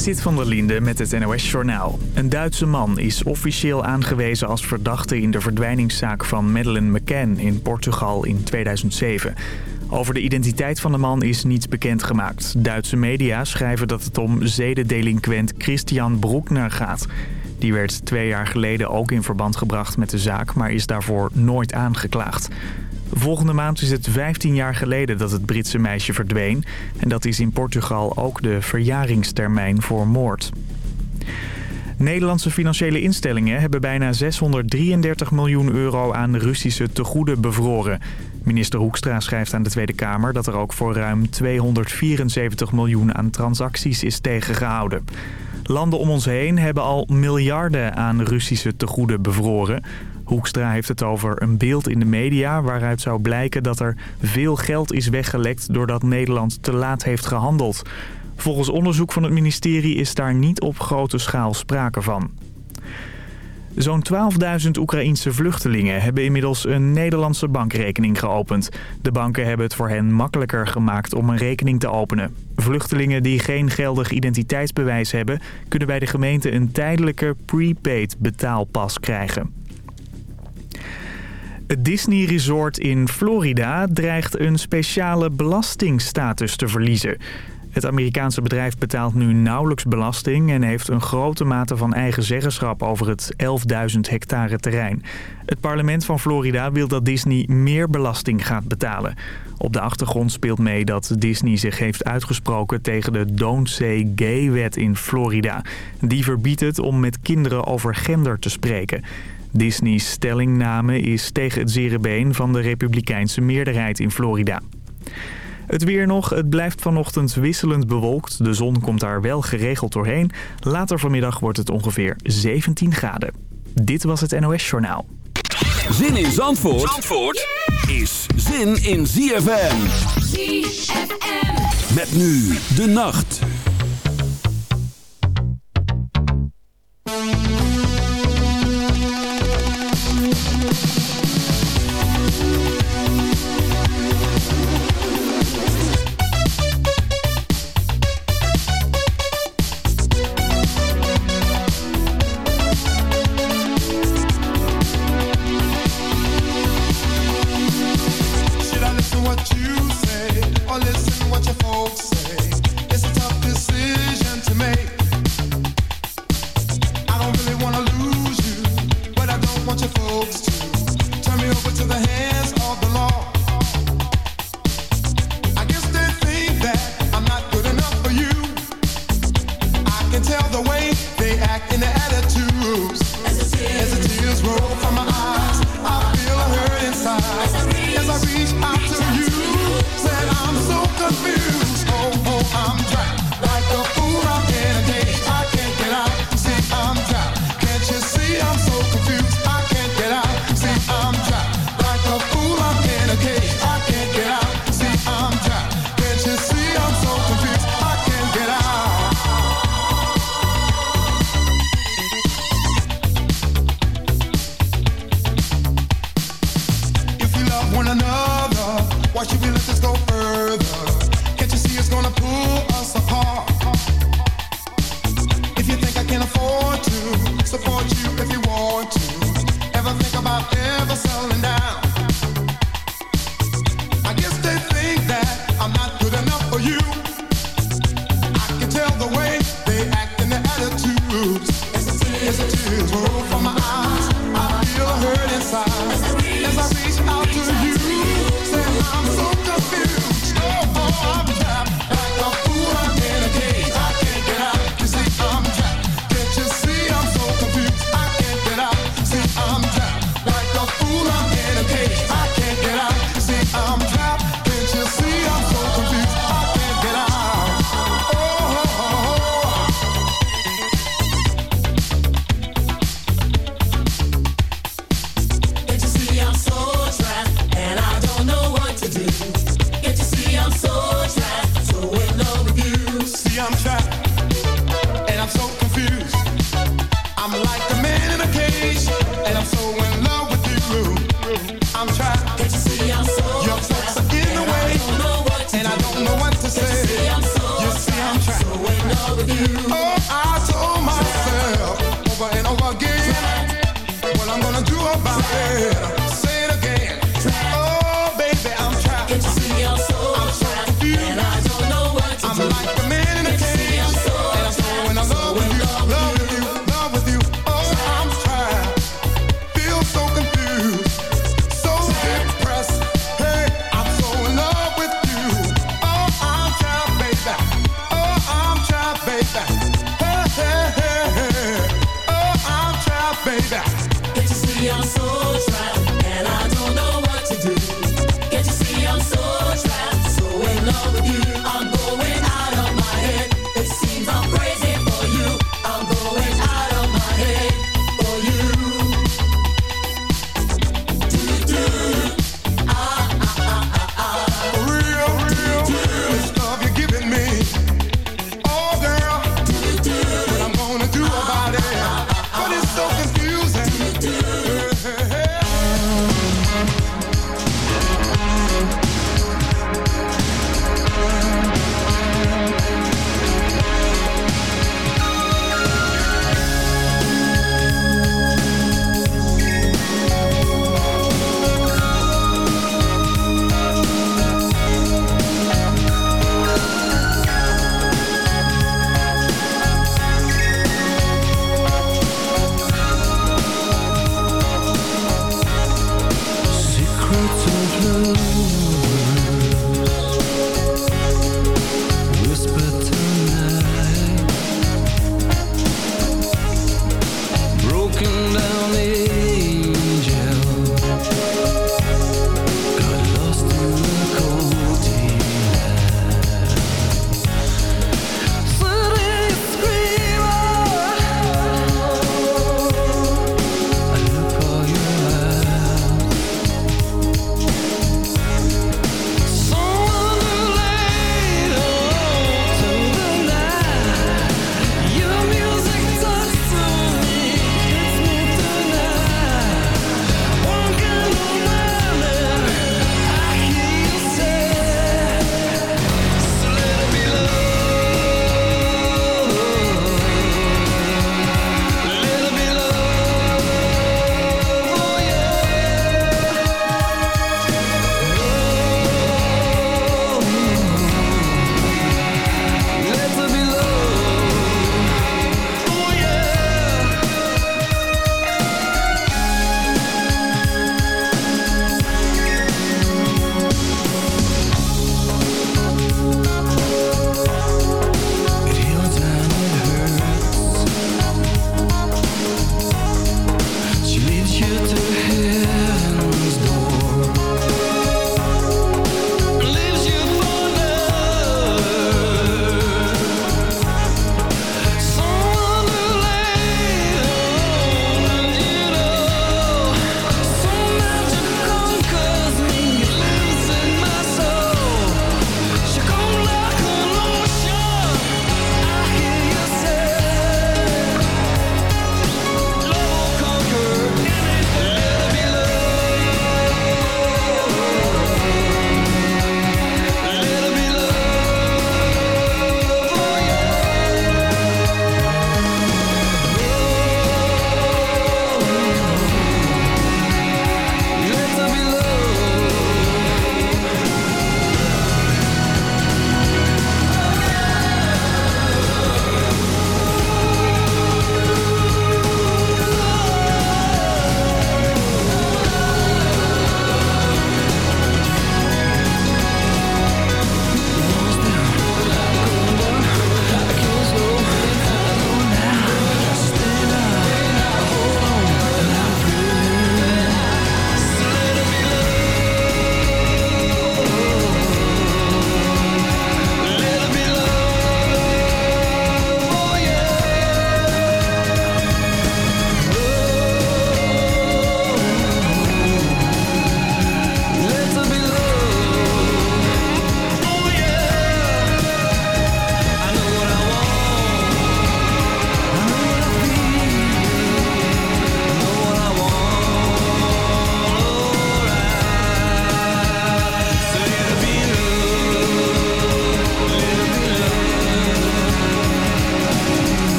Sit van der Linde met het NOS-journaal. Een Duitse man is officieel aangewezen als verdachte in de verdwijningszaak van Madeleine McCann in Portugal in 2007. Over de identiteit van de man is niets bekendgemaakt. Duitse media schrijven dat het om zedendelinquent Christian Broekner gaat. Die werd twee jaar geleden ook in verband gebracht met de zaak, maar is daarvoor nooit aangeklaagd. Volgende maand is het 15 jaar geleden dat het Britse meisje verdween. En dat is in Portugal ook de verjaringstermijn voor moord. Nederlandse financiële instellingen hebben bijna 633 miljoen euro aan Russische tegoeden bevroren. Minister Hoekstra schrijft aan de Tweede Kamer dat er ook voor ruim 274 miljoen aan transacties is tegengehouden. Landen om ons heen hebben al miljarden aan Russische tegoeden bevroren. Hoekstra heeft het over een beeld in de media waaruit zou blijken dat er veel geld is weggelekt doordat Nederland te laat heeft gehandeld. Volgens onderzoek van het ministerie is daar niet op grote schaal sprake van. Zo'n 12.000 Oekraïense vluchtelingen hebben inmiddels een Nederlandse bankrekening geopend. De banken hebben het voor hen makkelijker gemaakt om een rekening te openen. Vluchtelingen die geen geldig identiteitsbewijs hebben... kunnen bij de gemeente een tijdelijke prepaid betaalpas krijgen. Het Disney Resort in Florida dreigt een speciale belastingstatus te verliezen. Het Amerikaanse bedrijf betaalt nu nauwelijks belasting... en heeft een grote mate van eigen zeggenschap over het 11.000 hectare terrein. Het parlement van Florida wil dat Disney meer belasting gaat betalen. Op de achtergrond speelt mee dat Disney zich heeft uitgesproken... tegen de Don't Say Gay-wet in Florida. Die verbiedt het om met kinderen over gender te spreken... Disney's stellingname is tegen het zere been van de republikeinse meerderheid in Florida. Het weer nog. Het blijft vanochtend wisselend bewolkt. De zon komt daar wel geregeld doorheen. Later vanmiddag wordt het ongeveer 17 graden. Dit was het NOS Journaal. Zin in Zandvoort, Zandvoort is zin in ZFM. ZFM. Met nu de nacht.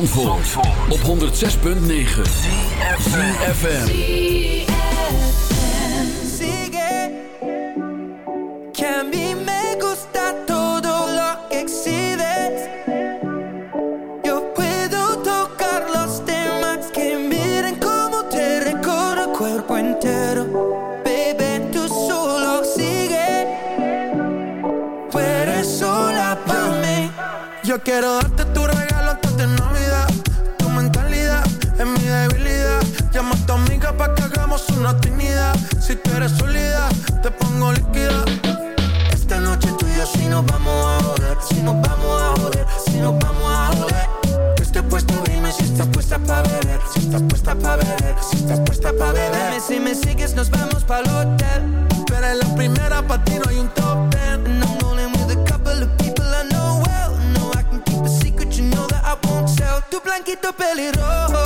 Zandvoort, Zandvoort. op 106.9 CFFM Sigue. Que a mí me gusta todo lo que exhibes Yo puedo tocar los temas que miren como te recorre cuerpo entero. Bebé, solo sigue. Tú eres sola para Yo quiero darte que tu pelirrojo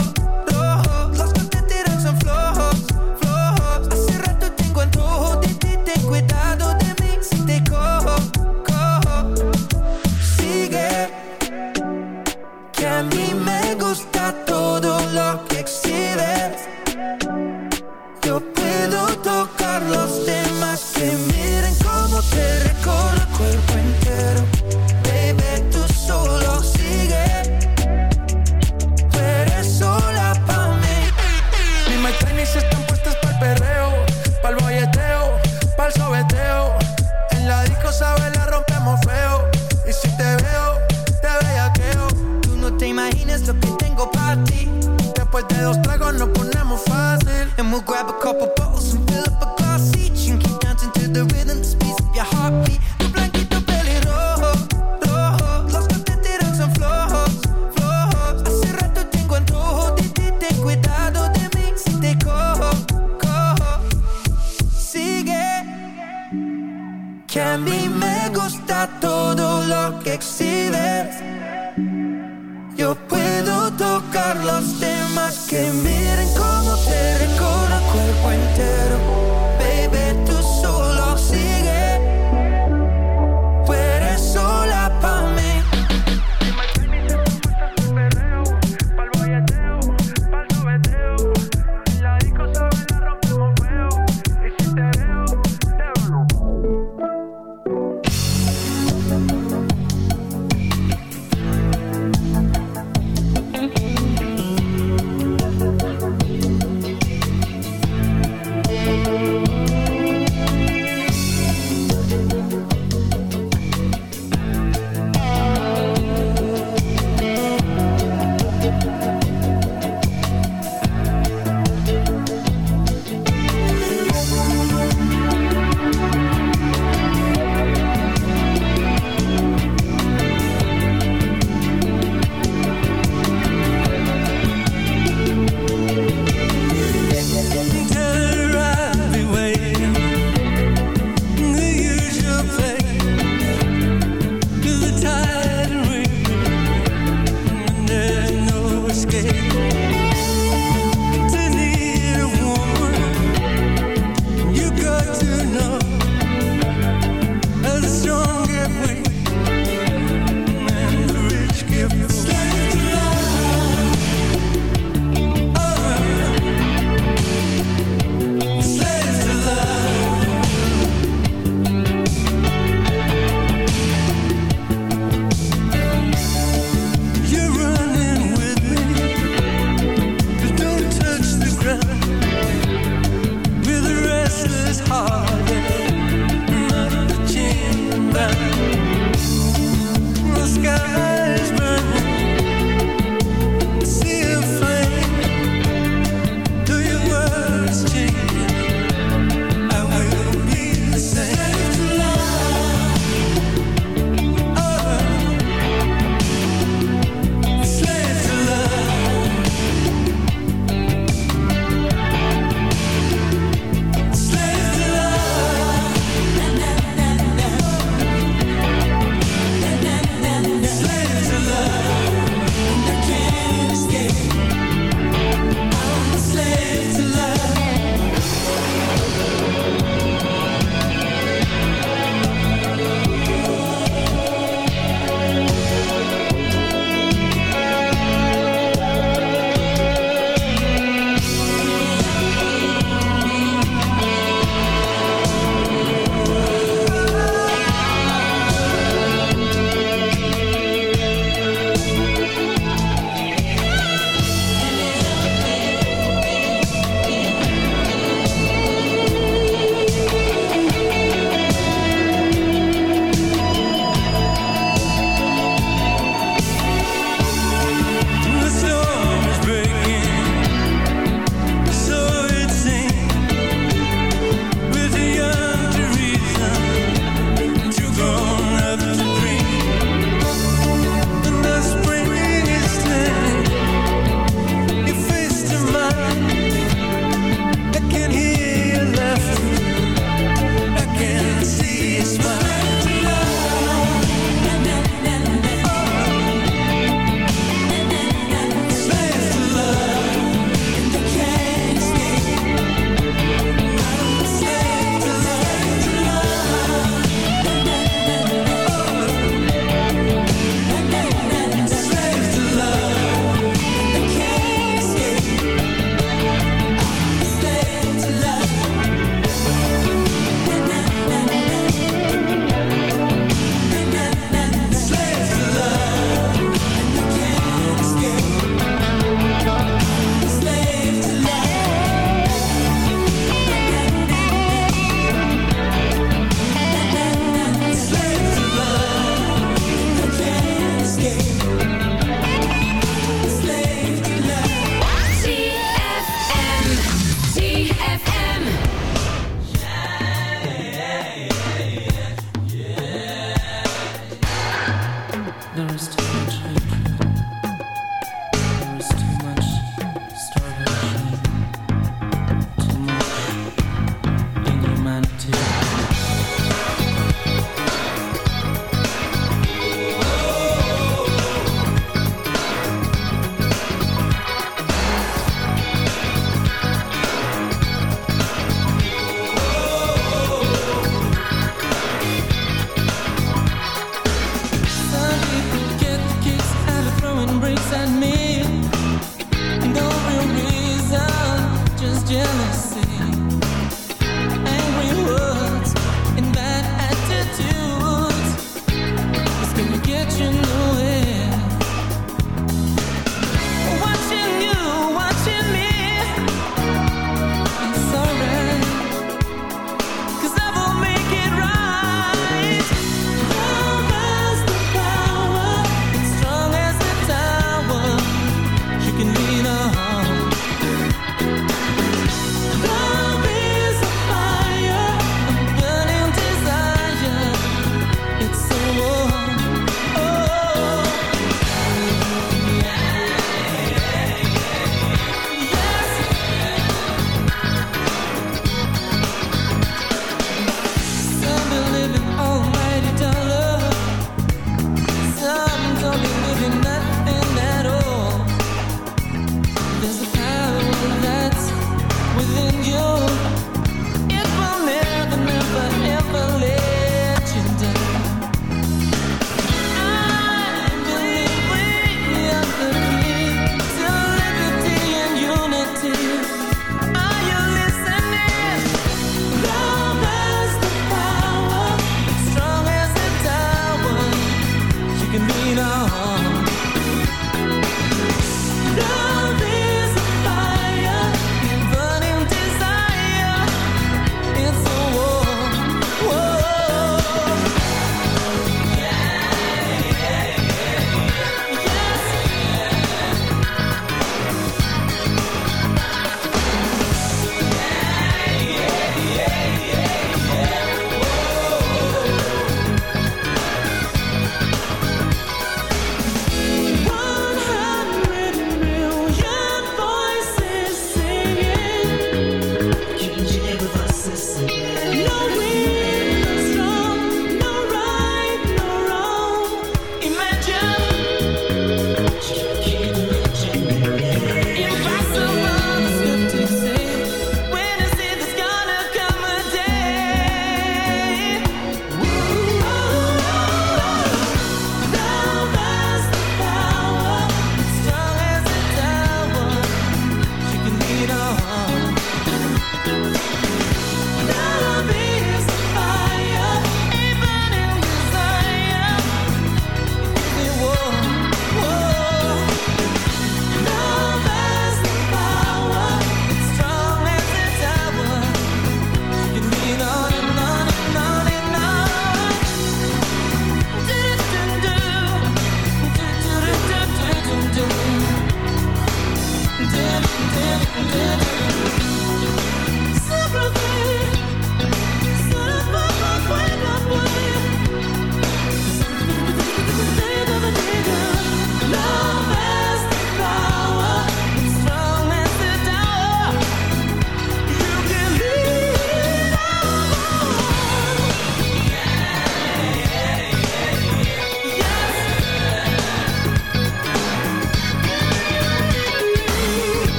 flexibles. Yo puedo tocar los temas que miren con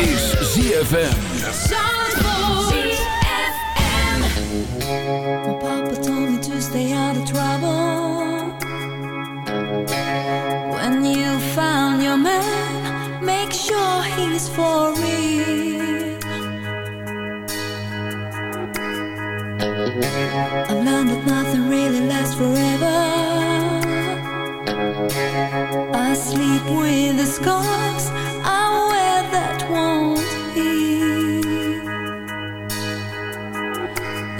is ZFM. ZFM. My papa told me to stay out of trouble. When you found your man, make sure he's for real. I've learned that nothing really lasts forever. I sleep with a scar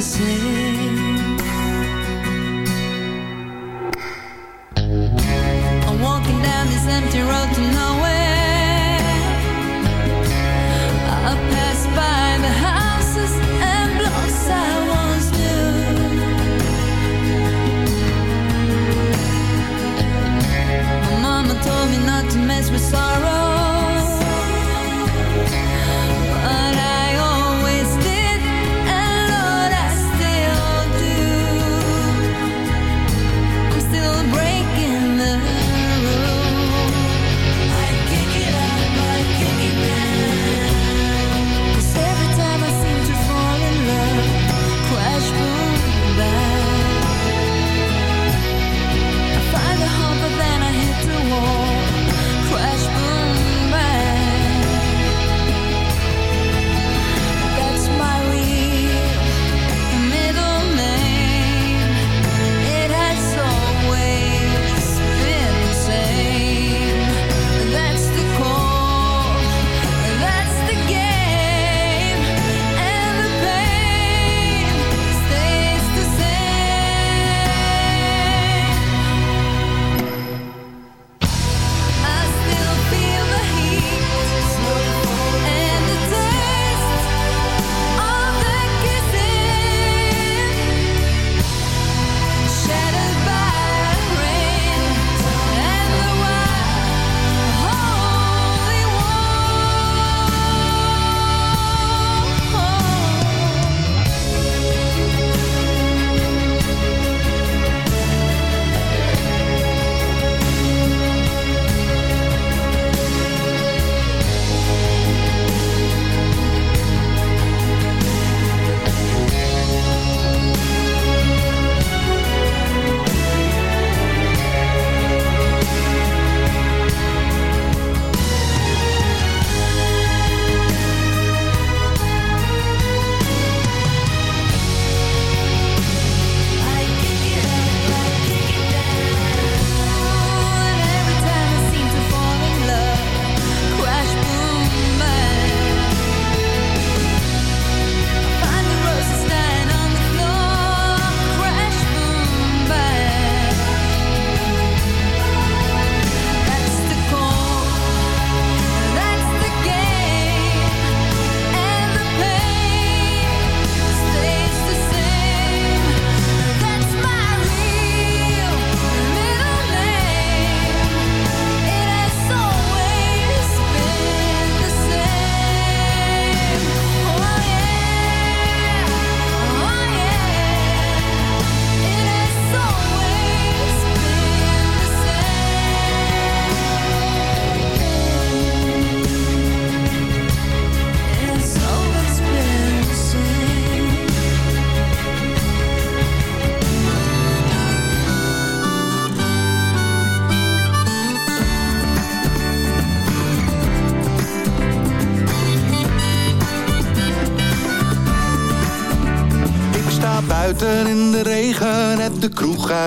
the same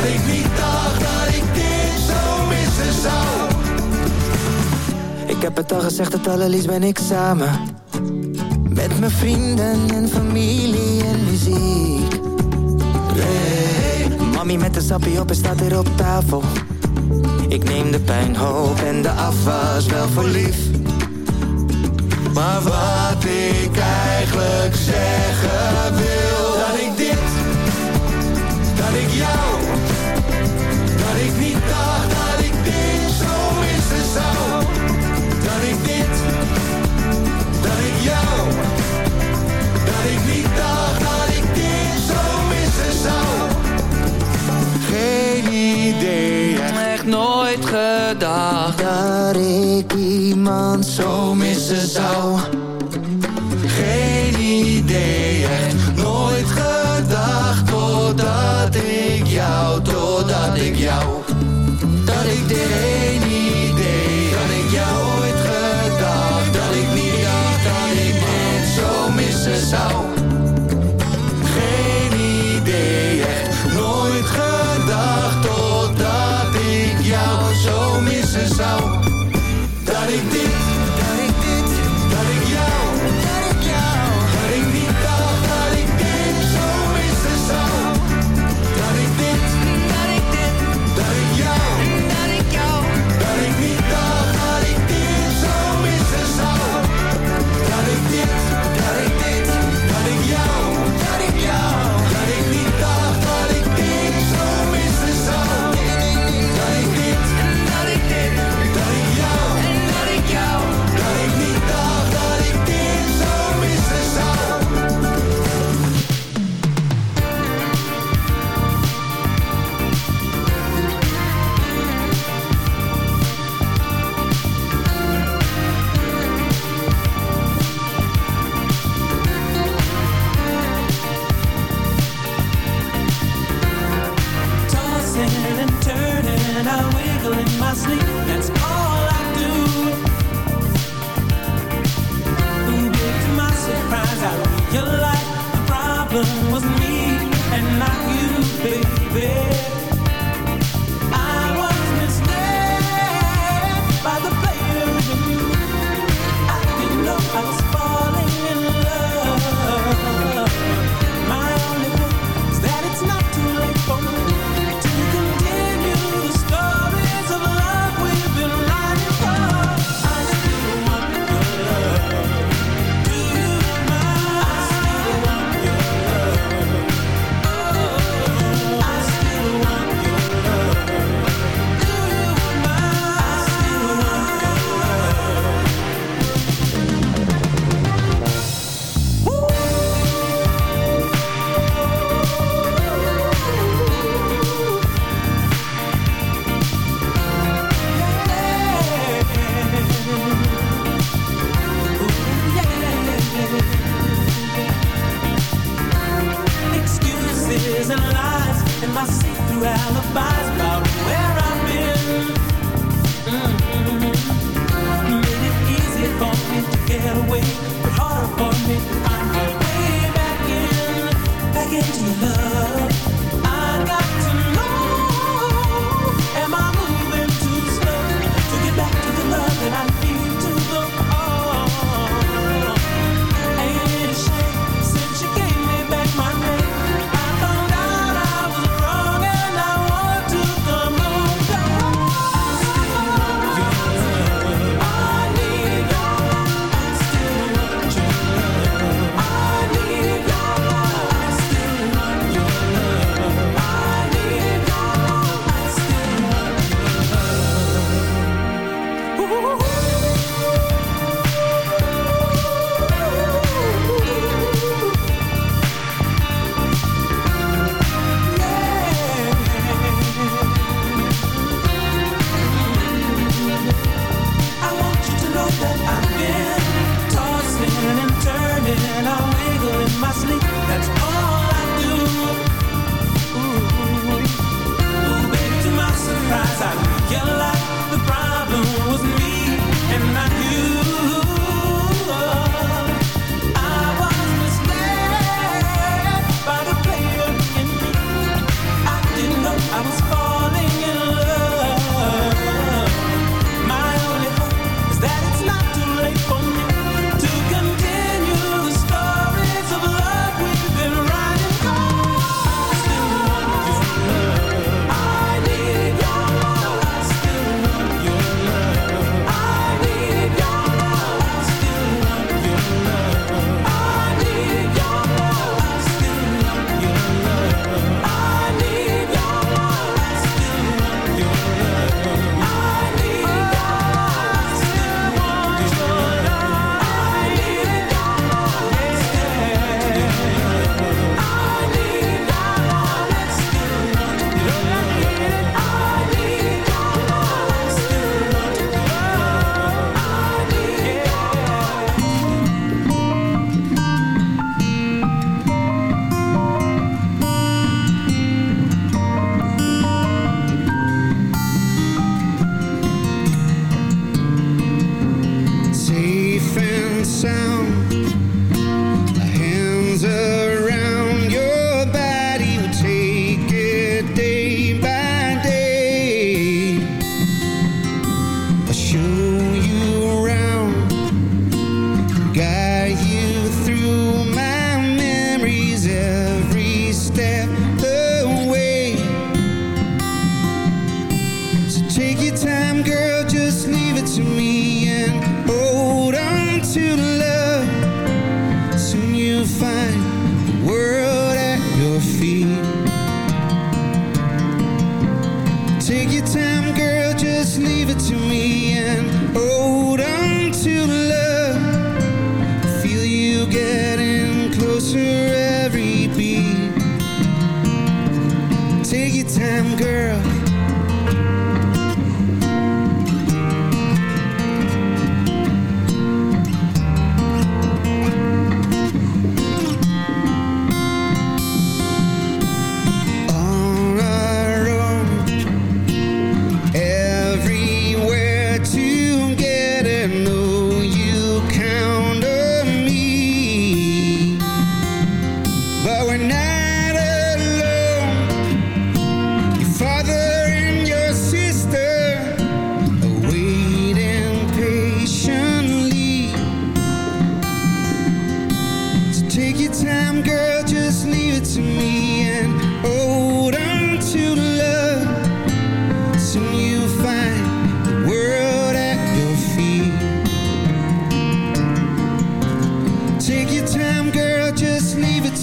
dat ik niet dacht dat ik dit zo missen zou. Ik heb het al gezegd, het allerliefst ben ik samen. Met mijn vrienden en familie en muziek. Hey. Mami met de sappie op en staat er op tafel. Ik neem de pijn, hoop en de afwas wel voor lief. Maar wat ik eigenlijk zeg sound.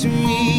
To me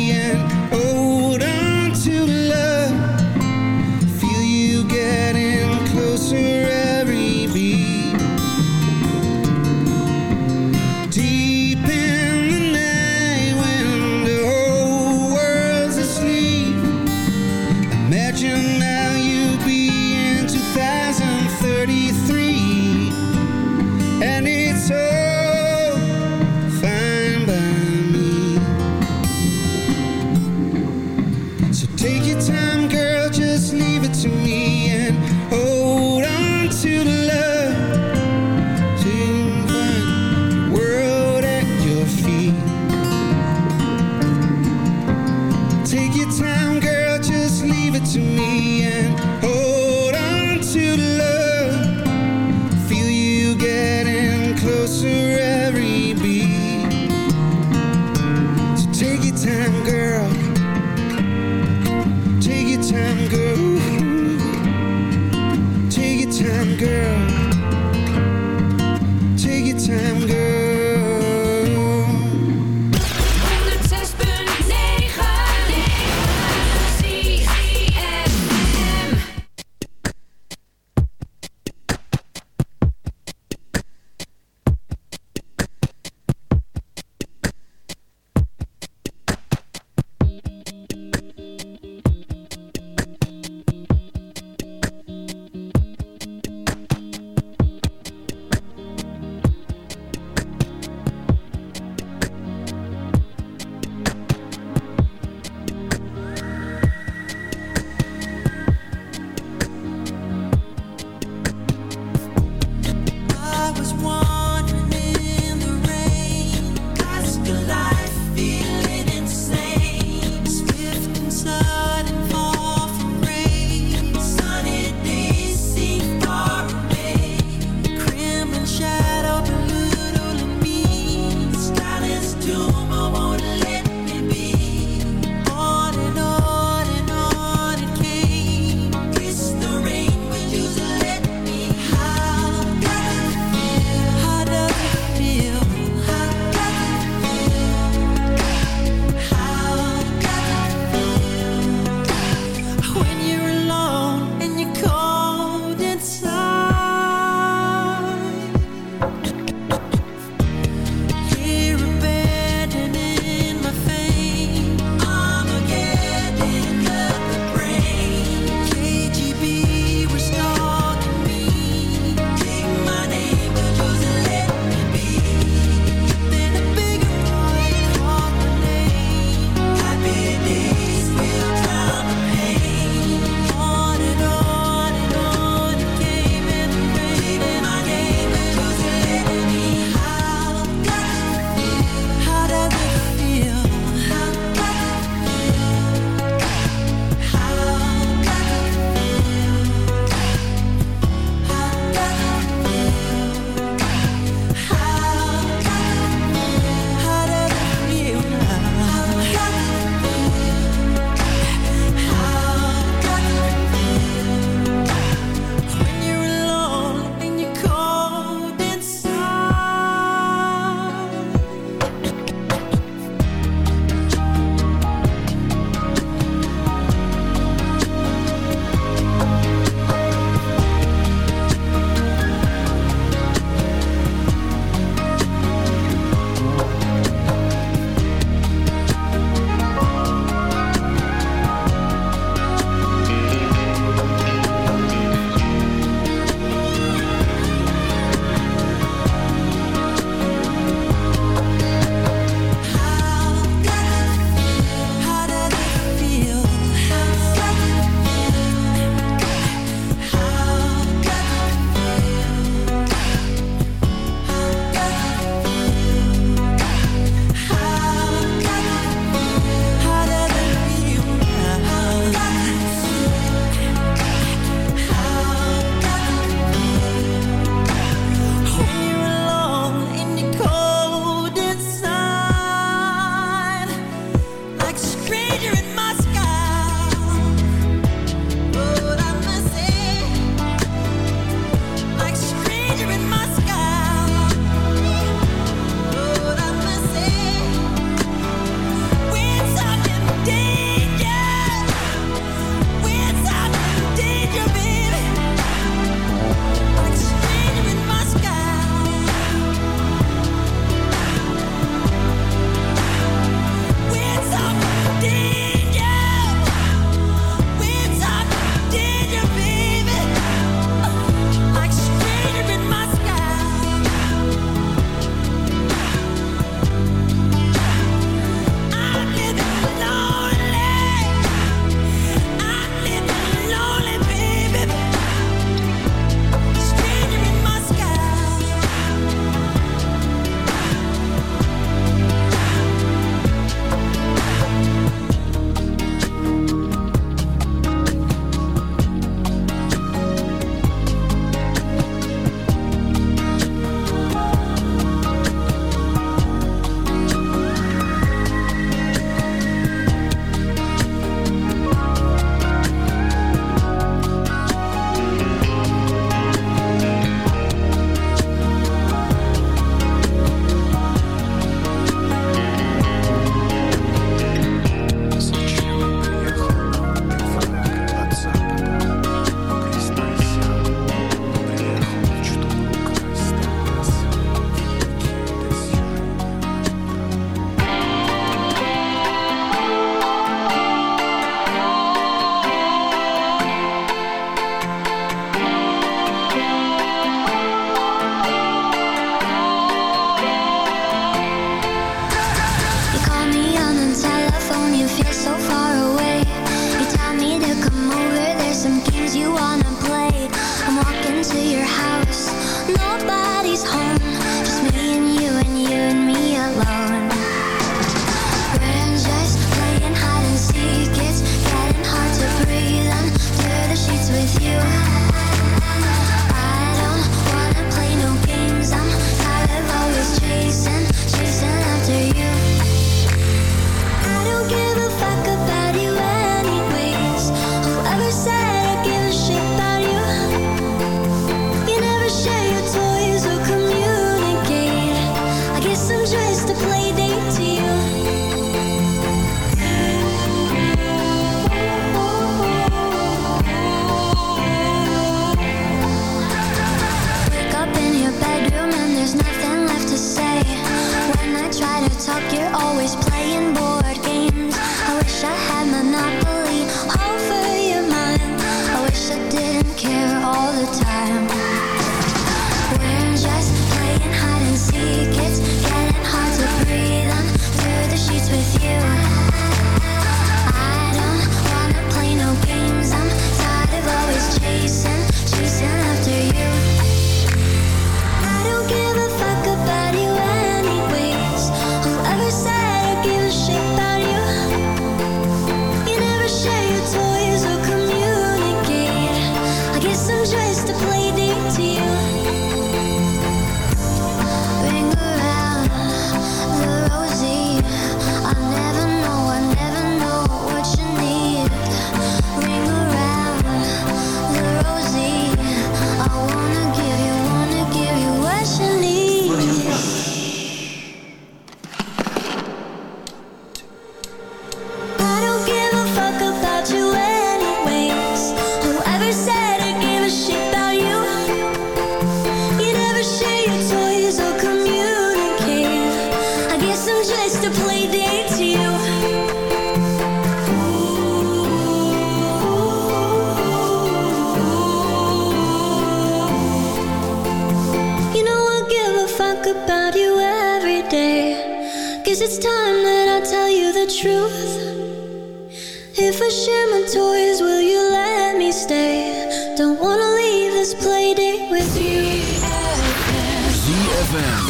ZFM.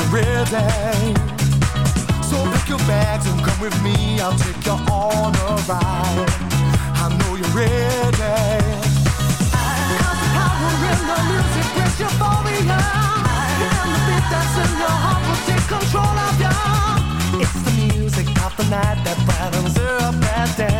the real thing. So pick your bags and come with me. I'll take you on a ride. I know you're ready. I got the power in the music, it's euphoria. And the beat that's in your heart will take control of you. It's the music of the night that brightens up that day.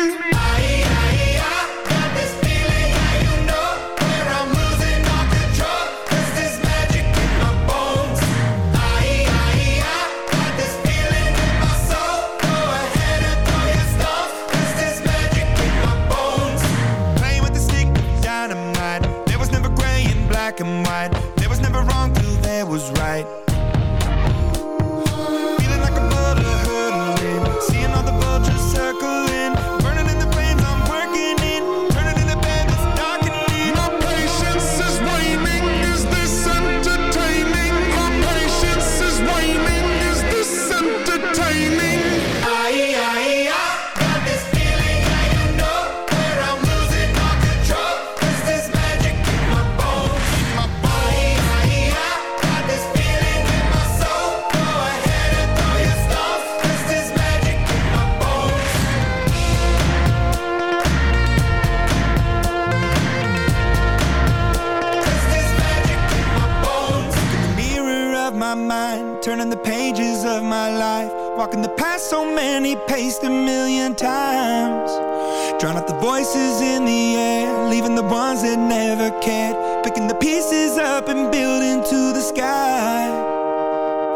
into the sky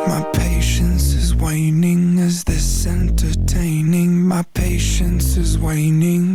My patience is waning Is this entertaining? My patience is waning